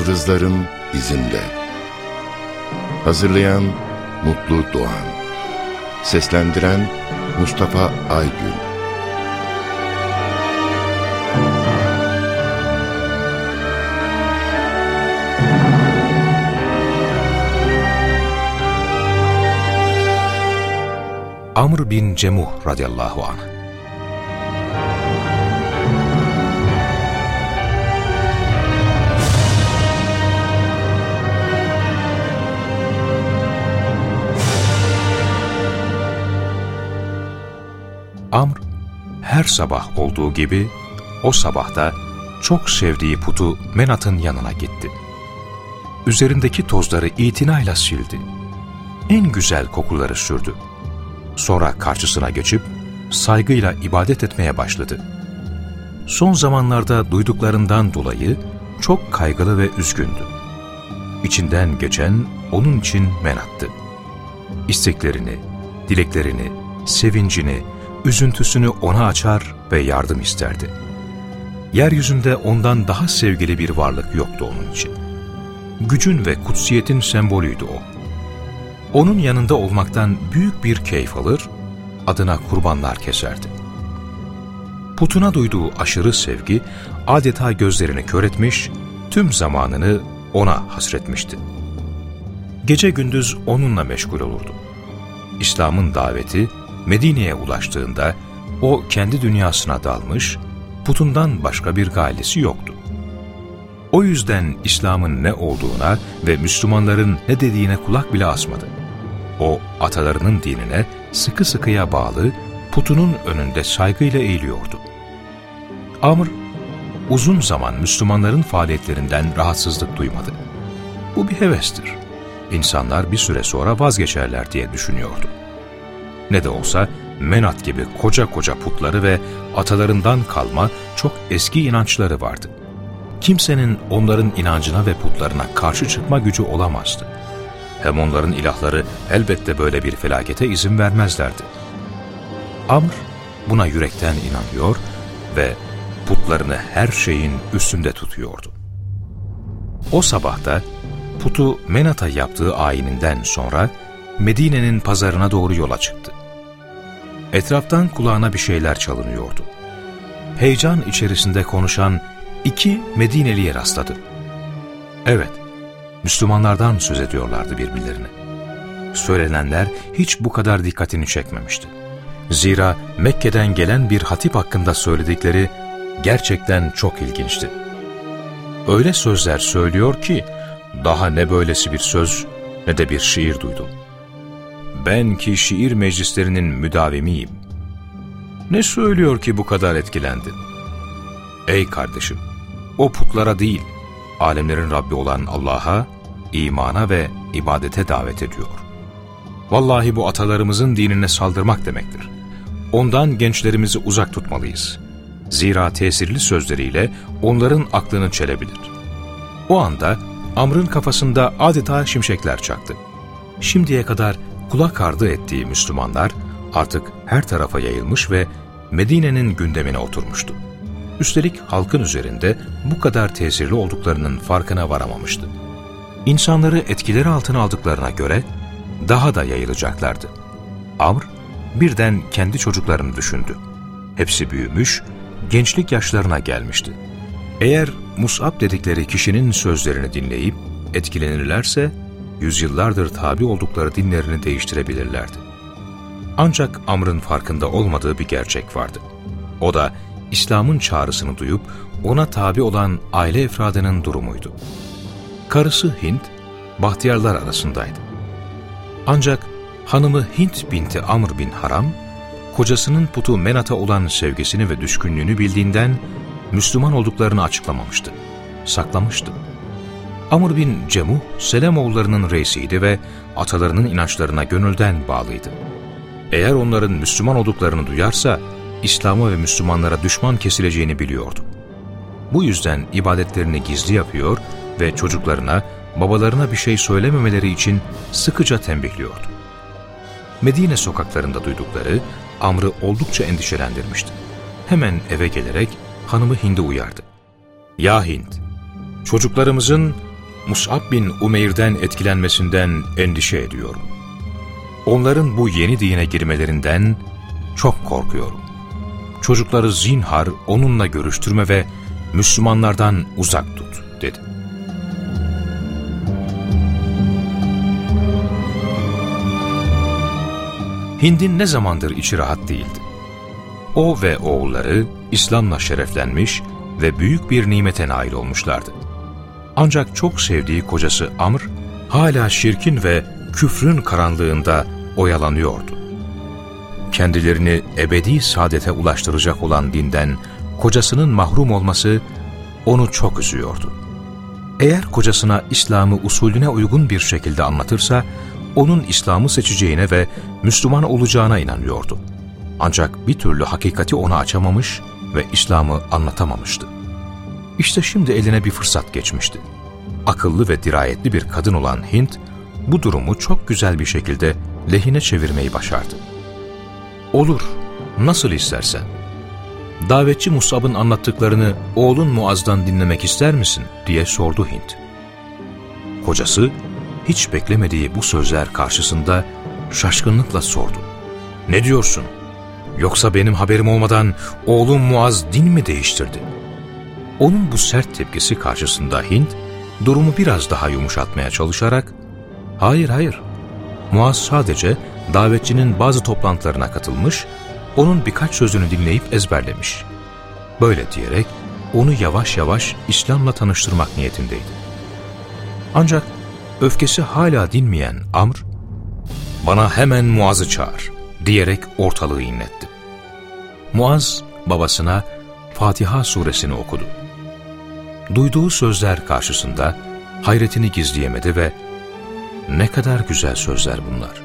Yıldızların izinde. Hazırlayan Mutlu Doğan. Seslendiren Mustafa Aygün. Amr bin Cemuh radıyallahu anh her sabah olduğu gibi o sabahta çok sevdiği putu Menat'ın yanına gitti. Üzerindeki tozları itinayla sildi. En güzel kokuları sürdü. Sonra karşısına geçip saygıyla ibadet etmeye başladı. Son zamanlarda duyduklarından dolayı çok kaygılı ve üzgündü. İçinden geçen onun için Menat'tı. İsteklerini, dileklerini, sevincini, üzüntüsünü ona açar ve yardım isterdi. Yeryüzünde ondan daha sevgili bir varlık yoktu onun için. Gücün ve kutsiyetin sembolüydü o. Onun yanında olmaktan büyük bir keyif alır, adına kurbanlar keserdi. Putuna duyduğu aşırı sevgi adeta gözlerini kör etmiş, tüm zamanını ona hasretmişti. Gece gündüz onunla meşgul olurdu. İslam'ın daveti Medine'ye ulaştığında o kendi dünyasına dalmış, putundan başka bir gailesi yoktu. O yüzden İslam'ın ne olduğuna ve Müslümanların ne dediğine kulak bile asmadı. O atalarının dinine sıkı sıkıya bağlı, putunun önünde saygıyla eğiliyordu. Amr, uzun zaman Müslümanların faaliyetlerinden rahatsızlık duymadı. Bu bir hevestir. İnsanlar bir süre sonra vazgeçerler diye düşünüyordu. Ne de olsa Menat gibi koca koca putları ve atalarından kalma çok eski inançları vardı. Kimsenin onların inancına ve putlarına karşı çıkma gücü olamazdı. Hem onların ilahları elbette böyle bir felakete izin vermezlerdi. Amr buna yürekten inanıyor ve putlarını her şeyin üstünde tutuyordu. O sabahta putu Menat'a yaptığı ayininden sonra Medine'nin pazarına doğru yola çıktı. Etraftan kulağına bir şeyler çalınıyordu. Heyecan içerisinde konuşan iki Medineli'ye rastladı. Evet, Müslümanlardan söz ediyorlardı birbirlerine. Söylenenler hiç bu kadar dikkatini çekmemişti. Zira Mekke'den gelen bir hatip hakkında söyledikleri gerçekten çok ilginçti. Öyle sözler söylüyor ki daha ne böylesi bir söz ne de bir şiir duydum. Ben ki şiir meclislerinin müdavimiyim. Ne söylüyor ki bu kadar etkilendin? Ey kardeşim, o putlara değil, alemlerin Rabbi olan Allah'a, imana ve ibadete davet ediyor. Vallahi bu atalarımızın dinine saldırmak demektir. Ondan gençlerimizi uzak tutmalıyız. Zira tesirli sözleriyle onların aklını çelebilir. O anda Amr'ın kafasında adeta şimşekler çaktı. Şimdiye kadar kulak ardı ettiği Müslümanlar artık her tarafa yayılmış ve Medine'nin gündemine oturmuştu. Üstelik halkın üzerinde bu kadar tesirli olduklarının farkına varamamıştı. İnsanları etkileri altına aldıklarına göre daha da yayılacaklardı. Amr birden kendi çocuklarını düşündü. Hepsi büyümüş, gençlik yaşlarına gelmişti. Eğer Mus'ab dedikleri kişinin sözlerini dinleyip etkilenirlerse yüzyıllardır tabi oldukları dinlerini değiştirebilirlerdi. Ancak Amr'ın farkında olmadığı bir gerçek vardı. O da İslam'ın çağrısını duyup ona tabi olan aile efradının durumuydu. Karısı Hint, bahtiyarlar arasındaydı. Ancak hanımı Hint binti Amr bin Haram, kocasının putu Menat'a olan sevgisini ve düşkünlüğünü bildiğinden Müslüman olduklarını açıklamamıştı, saklamıştı. Amr bin Cemuh, Selemoğullarının reisiydi ve atalarının inançlarına gönülden bağlıydı. Eğer onların Müslüman olduklarını duyarsa, İslam'a ve Müslümanlara düşman kesileceğini biliyordu. Bu yüzden ibadetlerini gizli yapıyor ve çocuklarına, babalarına bir şey söylememeleri için sıkıca tembihliyordu. Medine sokaklarında duydukları Amr'ı oldukça endişelendirmişti. Hemen eve gelerek hanımı Hind'i uyardı. ''Ya Hind, çocuklarımızın Mus'ab bin Umeyr'den etkilenmesinden endişe ediyorum. Onların bu yeni dine girmelerinden çok korkuyorum. Çocukları zinhar onunla görüştürme ve Müslümanlardan uzak tut, dedi. Hind'in ne zamandır içi rahat değildi. O ve oğulları İslam'la şereflenmiş ve büyük bir nimete nail olmuşlardı. Ancak çok sevdiği kocası Amr, hala şirkin ve küfrün karanlığında oyalanıyordu. Kendilerini ebedi saadete ulaştıracak olan dinden kocasının mahrum olması onu çok üzüyordu. Eğer kocasına İslam'ı usulüne uygun bir şekilde anlatırsa, onun İslam'ı seçeceğine ve Müslüman olacağına inanıyordu. Ancak bir türlü hakikati ona açamamış ve İslam'ı anlatamamıştı. İşte şimdi eline bir fırsat geçmişti. Akıllı ve dirayetli bir kadın olan Hint, bu durumu çok güzel bir şekilde lehine çevirmeyi başardı. Olur, nasıl istersen. Davetçi Musab'ın anlattıklarını oğlun Muaz'dan dinlemek ister misin diye sordu Hint. Kocası, hiç beklemediği bu sözler karşısında şaşkınlıkla sordu. Ne diyorsun? Yoksa benim haberim olmadan oğlum Muaz din mi değiştirdi? Onun bu sert tepkisi karşısında Hint, durumu biraz daha yumuşatmaya çalışarak, ''Hayır, hayır, Muaz sadece davetçinin bazı toplantılarına katılmış, onun birkaç sözünü dinleyip ezberlemiş. Böyle diyerek onu yavaş yavaş İslam'la tanıştırmak niyetindeydi. Ancak öfkesi hala dinmeyen Amr, ''Bana hemen Muaz'ı çağır.'' diyerek ortalığı inletti. Muaz babasına Fatiha suresini okudu. Duyduğu sözler karşısında hayretini gizleyemedi ve ''Ne kadar güzel sözler bunlar.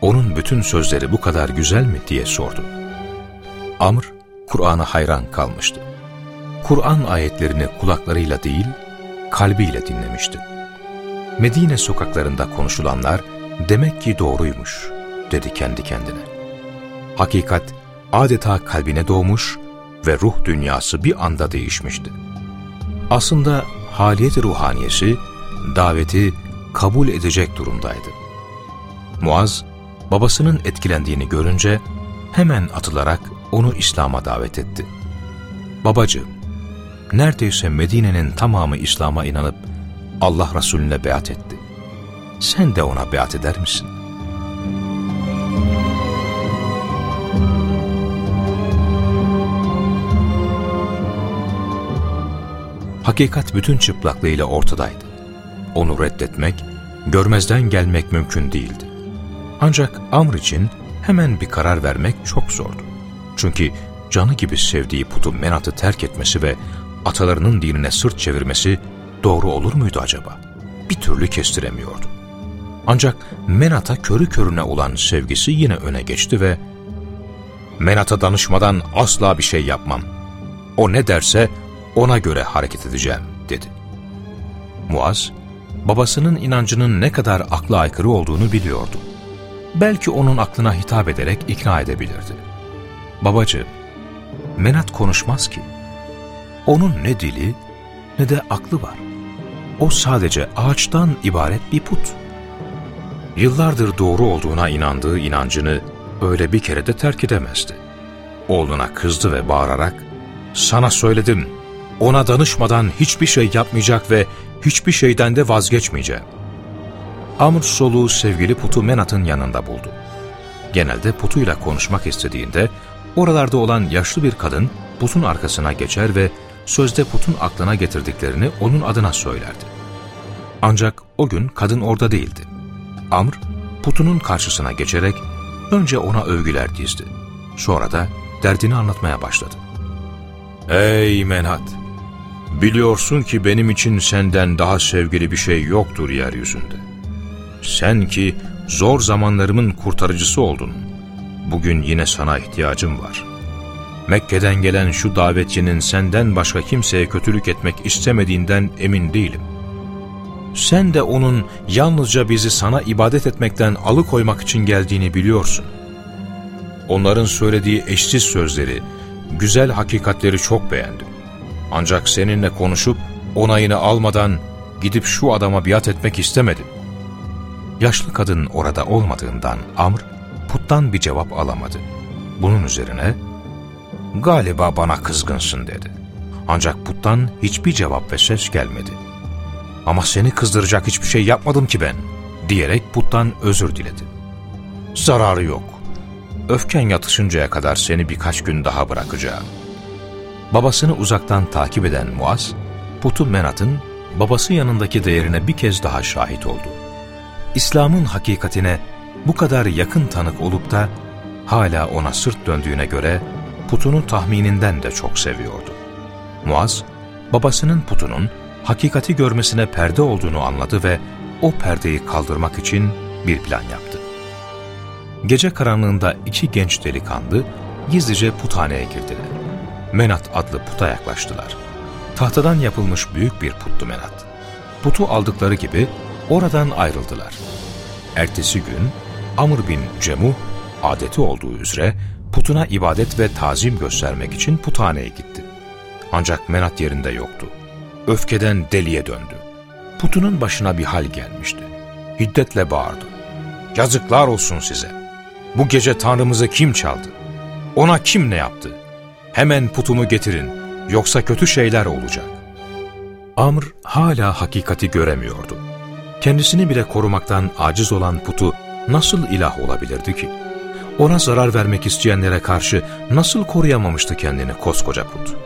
Onun bütün sözleri bu kadar güzel mi?'' diye sordu. Amr, Kur'an'a hayran kalmıştı. Kur'an ayetlerini kulaklarıyla değil, kalbiyle dinlemişti. Medine sokaklarında konuşulanlar demek ki doğruymuş, dedi kendi kendine. Hakikat adeta kalbine doğmuş ve ruh dünyası bir anda değişmişti. Aslında haliyet ruhaniyesi daveti kabul edecek durumdaydı. Muaz, babasının etkilendiğini görünce hemen atılarak onu İslam'a davet etti. Babacığım, neredeyse Medine'nin tamamı İslam'a inanıp Allah Resulüne beat etti. Sen de ona beat eder misin? Hakikat bütün çıplaklığıyla ortadaydı. Onu reddetmek, görmezden gelmek mümkün değildi. Ancak Amr için hemen bir karar vermek çok zordu. Çünkü canı gibi sevdiği putu Menat'ı terk etmesi ve atalarının dinine sırt çevirmesi doğru olur muydu acaba? Bir türlü kestiremiyordu. Ancak Menat'a körü körüne olan sevgisi yine öne geçti ve ''Menat'a danışmadan asla bir şey yapmam. O ne derse ona göre hareket edeceğim.'' dedi. Muaz, babasının inancının ne kadar akla aykırı olduğunu biliyordu. Belki onun aklına hitap ederek ikna edebilirdi. Babacığım, Menat konuşmaz ki. Onun ne dili ne de aklı var. O sadece ağaçtan ibaret bir put. Yıllardır doğru olduğuna inandığı inancını öyle bir kere de terk edemezdi. Oğluna kızdı ve bağırarak, ''Sana söyledim, ona danışmadan hiçbir şey yapmayacak ve hiçbir şeyden de vazgeçmeyeceğim. Amr soluğu sevgili Putu Menat'ın yanında buldu. Genelde Putu'yla konuşmak istediğinde oralarda olan yaşlı bir kadın Put'un arkasına geçer ve sözde Put'un aklına getirdiklerini onun adına söylerdi. Ancak o gün kadın orada değildi. Amr, Put'unun karşısına geçerek önce ona övgüler dizdi. Sonra da derdini anlatmaya başladı. ''Ey Menat! Biliyorsun ki benim için senden daha sevgili bir şey yoktur yeryüzünde. Sen ki zor zamanlarımın kurtarıcısı oldun. Bugün yine sana ihtiyacım var. Mekke'den gelen şu davetçinin senden başka kimseye kötülük etmek istemediğinden emin değilim. Sen de onun yalnızca bizi sana ibadet etmekten alıkoymak için geldiğini biliyorsun. Onların söylediği eşsiz sözleri, güzel hakikatleri çok beğendim. Ancak seninle konuşup onayını almadan gidip şu adama biat etmek istemedim. Yaşlı kadın orada olmadığından Amr puttan bir cevap alamadı. Bunun üzerine galiba bana kızgınsın dedi. Ancak puttan hiçbir cevap ve ses gelmedi. Ama seni kızdıracak hiçbir şey yapmadım ki ben diyerek puttan özür diledi. Zararı yok. Öfken yatışıncaya kadar seni birkaç gün daha bırakacağım. Babasını uzaktan takip eden Muaz, putu Menat'ın babası yanındaki değerine bir kez daha şahit oldu. İslam'ın hakikatine bu kadar yakın tanık olup da hala ona sırt döndüğüne göre putunu tahmininden de çok seviyordu. Muaz, babasının putunun hakikati görmesine perde olduğunu anladı ve o perdeyi kaldırmak için bir plan yaptı. Gece karanlığında iki genç delikanlı gizlice puthaneye girdiler. Menat adlı puta yaklaştılar. Tahtadan yapılmış büyük bir puttu Menat. Putu aldıkları gibi oradan ayrıldılar. Ertesi gün Amr bin Cemuh adeti olduğu üzere putuna ibadet ve tazim göstermek için puthaneye gitti. Ancak Menat yerinde yoktu. Öfkeden deliye döndü. Putunun başına bir hal gelmişti. Hiddetle bağırdı. Yazıklar olsun size. Bu gece Tanrımızı kim çaldı? Ona kim ne yaptı? Hemen putumu getirin, yoksa kötü şeyler olacak. Amr hala hakikati göremiyordu. Kendisini bile korumaktan aciz olan putu nasıl ilah olabilirdi ki? Ona zarar vermek isteyenlere karşı nasıl koruyamamıştı kendini koskoca put?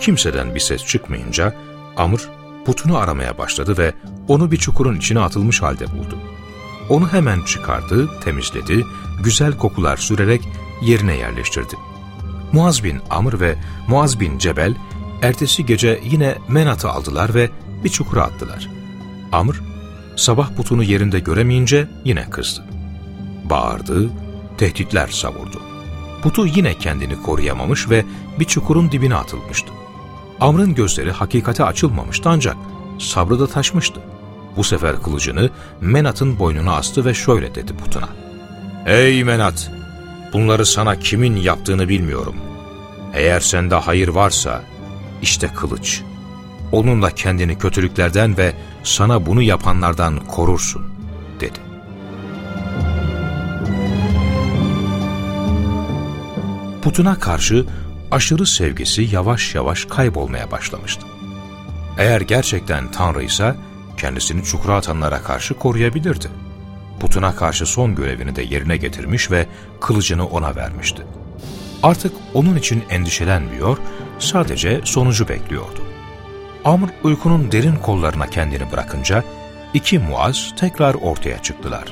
Kimseden bir ses çıkmayınca Amr putunu aramaya başladı ve onu bir çukurun içine atılmış halde buldu. Onu hemen çıkardı, temizledi, güzel kokular sürerek yerine yerleştirdi. Muaz bin Amr ve Muaz bin Cebel ertesi gece yine Menat'ı aldılar ve bir çukura attılar. Amr sabah putunu yerinde göremeyince yine kızdı. Bağırdı, tehditler savurdu. Putu yine kendini koruyamamış ve bir çukurun dibine atılmıştı. Amr'ın gözleri hakikate açılmamıştı ancak sabrı da taşmıştı. Bu sefer kılıcını Menat'ın boynuna astı ve şöyle dedi putuna. Ey Menat! Bunları sana kimin yaptığını bilmiyorum. Eğer sende hayır varsa işte kılıç. Onunla kendini kötülüklerden ve sana bunu yapanlardan korursun, dedi. Putuna karşı aşırı sevgisi yavaş yavaş kaybolmaya başlamıştı. Eğer gerçekten Tanrı ise kendisini çukura atanlara karşı koruyabilirdi. Putuna karşı son görevini de yerine getirmiş ve kılıcını ona vermişti. Artık onun için endişelenmiyor, sadece sonucu bekliyordu. Amr uykunun derin kollarına kendini bırakınca iki muaz tekrar ortaya çıktılar.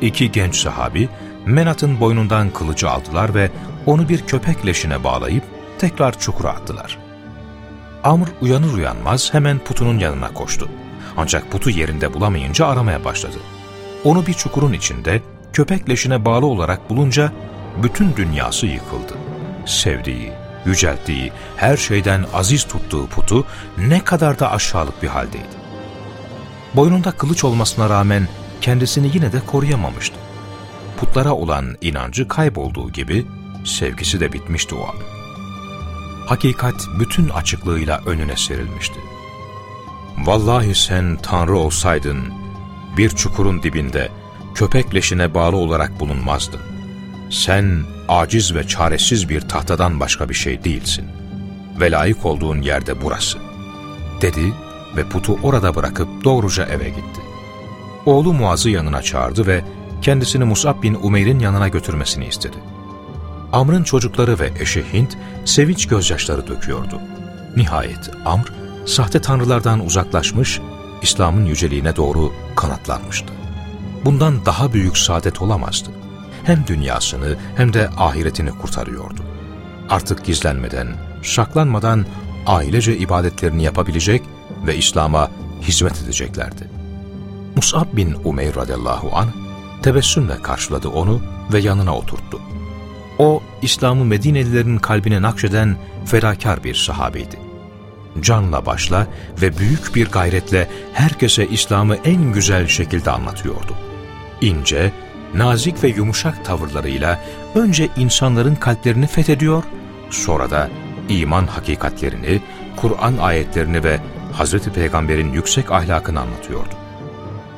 İki genç sahabi Menat'ın boynundan kılıcı aldılar ve onu bir köpek leşine bağlayıp tekrar çukura attılar. Amr uyanır uyanmaz hemen putunun yanına koştu. Ancak putu yerinde bulamayınca aramaya başladı. Onu bir çukurun içinde köpek leşine bağlı olarak bulunca bütün dünyası yıkıldı. Sevdiği, yücelttiği, her şeyden aziz tuttuğu putu ne kadar da aşağılık bir haldeydi. Boynunda kılıç olmasına rağmen kendisini yine de koruyamamıştı. Putlara olan inancı kaybolduğu gibi sevgisi de bitmişti o an. Hakikat bütün açıklığıyla önüne serilmişti. Vallahi sen Tanrı olsaydın, bir çukurun dibinde köpek leşine bağlı olarak bulunmazdın. Sen aciz ve çaresiz bir tahtadan başka bir şey değilsin. Ve layık olduğun yerde burası. Dedi ve putu orada bırakıp doğruca eve gitti. Oğlu Muaz'ı yanına çağırdı ve kendisini Musab bin Umeyr'in yanına götürmesini istedi. Amr'ın çocukları ve eşi Hint sevinç gözyaşları döküyordu. Nihayet Amr, sahte tanrılardan uzaklaşmış, İslam'ın yüceliğine doğru kanatlanmıştı. Bundan daha büyük saadet olamazdı. Hem dünyasını hem de ahiretini kurtarıyordu. Artık gizlenmeden, saklanmadan ailece ibadetlerini yapabilecek ve İslam'a hizmet edeceklerdi. Mus'ab bin Umeyr radıyallahu anh tebessümle karşıladı onu ve yanına oturttu. O, İslam'ı Medinelilerin kalbine nakşeden ferakar bir sahabeydi. Canla başla ve büyük bir gayretle herkese İslam'ı en güzel şekilde anlatıyordu. İnce, nazik ve yumuşak tavırlarıyla önce insanların kalplerini fethediyor, sonra da iman hakikatlerini, Kur'an ayetlerini ve Hazreti Peygamber'in yüksek ahlakını anlatıyordu.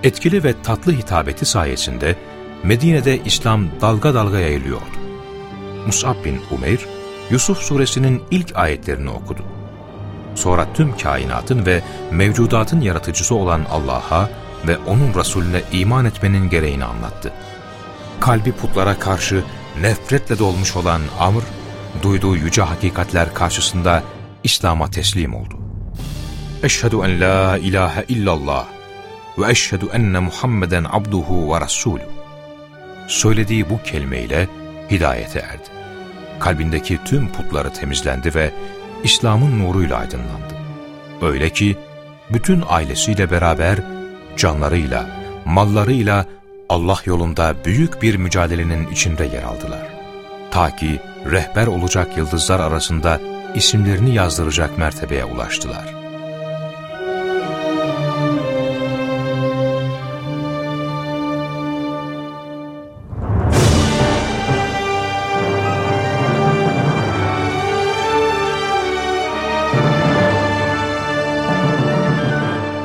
Etkili ve tatlı hitabeti sayesinde Medine'de İslam dalga dalga yayılıyordu. Mus'ab bin Umeyr, Yusuf suresinin ilk ayetlerini okudu. Sonra tüm kainatın ve mevcudatın yaratıcısı olan Allah'a ve O'nun Resulüne iman etmenin gereğini anlattı. Kalbi putlara karşı nefretle dolmuş olan Amr, duyduğu yüce hakikatler karşısında İslam'a teslim oldu. Eşhedü en la ilahe illallah ve eşhedü enne Muhammeden abduhu ve rasulü. Söylediği bu kelimeyle hidayete erdi. Kalbindeki tüm putları temizlendi ve İslam'ın nuruyla aydınlandı. Öyle ki bütün ailesiyle beraber canlarıyla, mallarıyla Allah yolunda büyük bir mücadelenin içinde yer aldılar. Ta ki rehber olacak yıldızlar arasında isimlerini yazdıracak mertebeye ulaştılar.